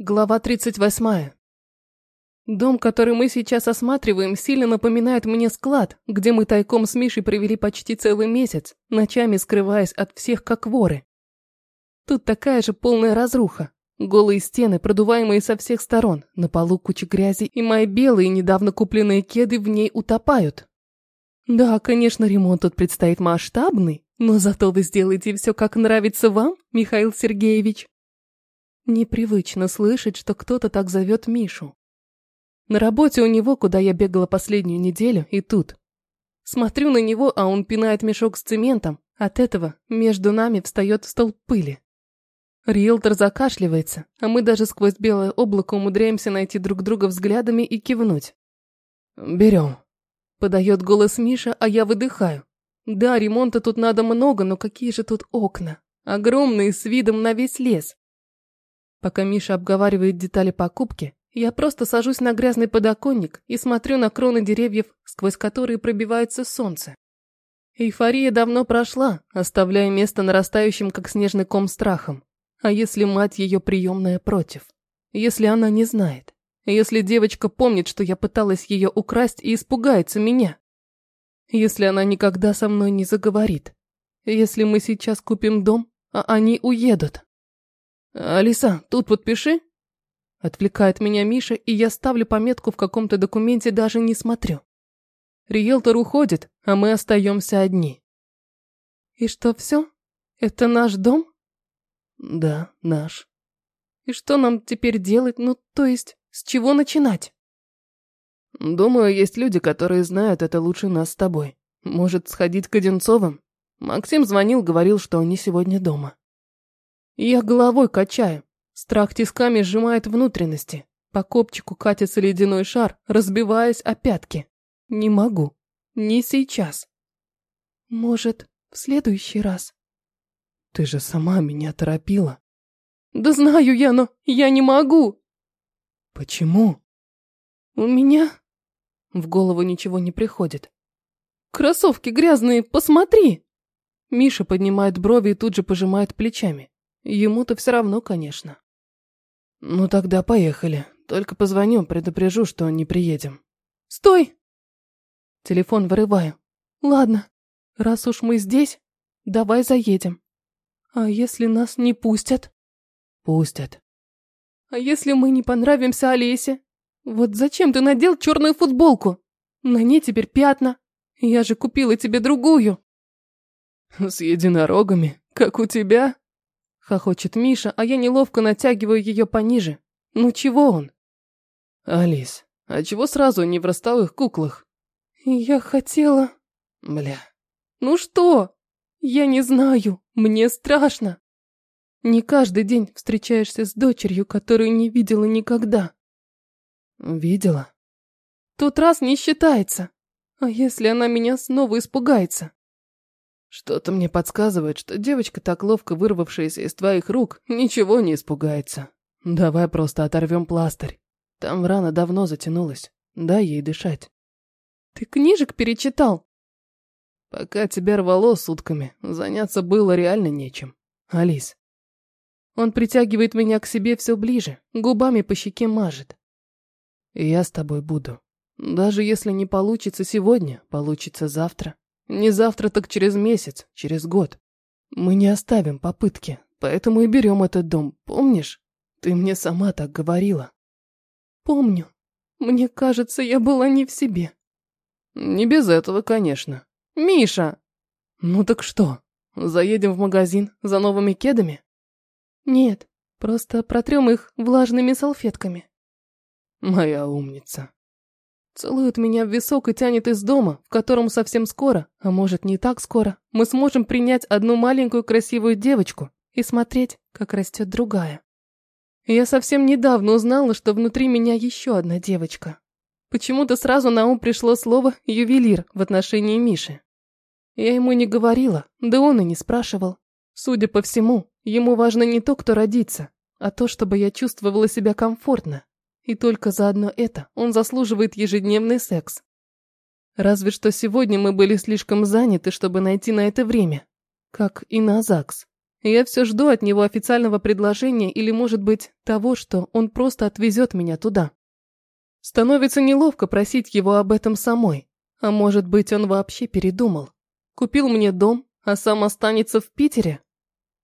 Глава 38. Дом, который мы сейчас осматриваем, сильно напоминает мне склад, где мы тайком с Мишей провели почти целый месяц, ночами скрываясь от всех как воры. Тут такая же полная разруха. Голые стены, продуваемые со всех сторон, на полу куча грязи, и мои белые, недавно купленные кеды в ней утопают. Да, конечно, ремонт тут предстоит масштабный, но зато вы сделаете все, как нравится вам, Михаил Сергеевич. Непривычно слышать, что кто-то так зовет Мишу. На работе у него, куда я бегала последнюю неделю, и тут. Смотрю на него, а он пинает мешок с цементом. От этого между нами встает столб пыли. Риэлтор закашливается, а мы даже сквозь белое облако умудряемся найти друг друга взглядами и кивнуть. «Берем», – подает голос Миша, а я выдыхаю. Да, ремонта тут надо много, но какие же тут окна? Огромные, с видом на весь лес. Пока Миша обговаривает детали покупки, я просто сажусь на грязный подоконник и смотрю на кроны деревьев, сквозь которые пробивается солнце. Эйфория давно прошла, оставляя место нарастающим, как снежный ком, страхом. А если мать ее приемная против? Если она не знает? Если девочка помнит, что я пыталась ее украсть и испугается меня? Если она никогда со мной не заговорит? Если мы сейчас купим дом, а они уедут? «Алиса, тут подпиши». Отвлекает меня Миша, и я ставлю пометку в каком-то документе, даже не смотрю. Риэлтор уходит, а мы остаемся одни. «И что, все? Это наш дом?» «Да, наш». «И что нам теперь делать? Ну, то есть, с чего начинать?» «Думаю, есть люди, которые знают это лучше нас с тобой. Может, сходить к Одинцовым?» Максим звонил, говорил, что они сегодня дома. Я головой качаю. Страх тисками сжимает внутренности. По копчику катится ледяной шар, разбиваясь о пятки. Не могу. Не сейчас. Может, в следующий раз. Ты же сама меня торопила. Да знаю я, но я не могу. Почему? У меня... В голову ничего не приходит. Кроссовки грязные, посмотри. Миша поднимает брови и тут же пожимает плечами. Ему-то все равно, конечно. Ну тогда поехали. Только позвоню, предупрежу, что не приедем. Стой! Телефон вырываю. Ладно, раз уж мы здесь, давай заедем. А если нас не пустят? Пустят. А если мы не понравимся Олесе? Вот зачем ты надел черную футболку? На ней теперь пятна. Я же купила тебе другую. С единорогами, как у тебя? Хохочет Миша, а я неловко натягиваю ее пониже. Ну чего он? Алис, а чего сразу не в ростовых куклах? Я хотела... Бля. Ну что? Я не знаю. Мне страшно. Не каждый день встречаешься с дочерью, которую не видела никогда. Видела? Тот раз не считается. А если она меня снова испугается? Что-то мне подсказывает, что девочка, так ловко вырвавшаяся из твоих рук, ничего не испугается. Давай просто оторвем пластырь. Там рана давно затянулась. Дай ей дышать. Ты книжек перечитал? Пока тебя рвало сутками, заняться было реально нечем. Алис. Он притягивает меня к себе все ближе, губами по щеке мажет. И я с тобой буду. Даже если не получится сегодня, получится завтра. Не завтра, так через месяц, через год. Мы не оставим попытки, поэтому и берем этот дом, помнишь? Ты мне сама так говорила. Помню. Мне кажется, я была не в себе. Не без этого, конечно. Миша! Ну так что, заедем в магазин за новыми кедами? Нет, просто протрем их влажными салфетками. Моя умница. Целует меня в висок и тянет из дома, в котором совсем скоро, а может не так скоро, мы сможем принять одну маленькую красивую девочку и смотреть, как растет другая. Я совсем недавно узнала, что внутри меня еще одна девочка. Почему-то сразу на ум пришло слово «ювелир» в отношении Миши. Я ему не говорила, да он и не спрашивал. Судя по всему, ему важно не то, кто родится, а то, чтобы я чувствовала себя комфортно. И только за одно это он заслуживает ежедневный секс. Разве что сегодня мы были слишком заняты, чтобы найти на это время. Как и на ЗАГС. Я все жду от него официального предложения или, может быть, того, что он просто отвезет меня туда. Становится неловко просить его об этом самой. А может быть, он вообще передумал. Купил мне дом, а сам останется в Питере?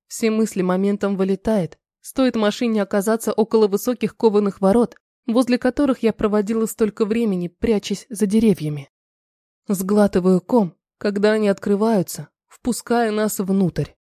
Все мысли моментом вылетает. Стоит машине оказаться около высоких кованых ворот, возле которых я проводила столько времени, прячась за деревьями. Сглатываю ком, когда они открываются, впуская нас внутрь.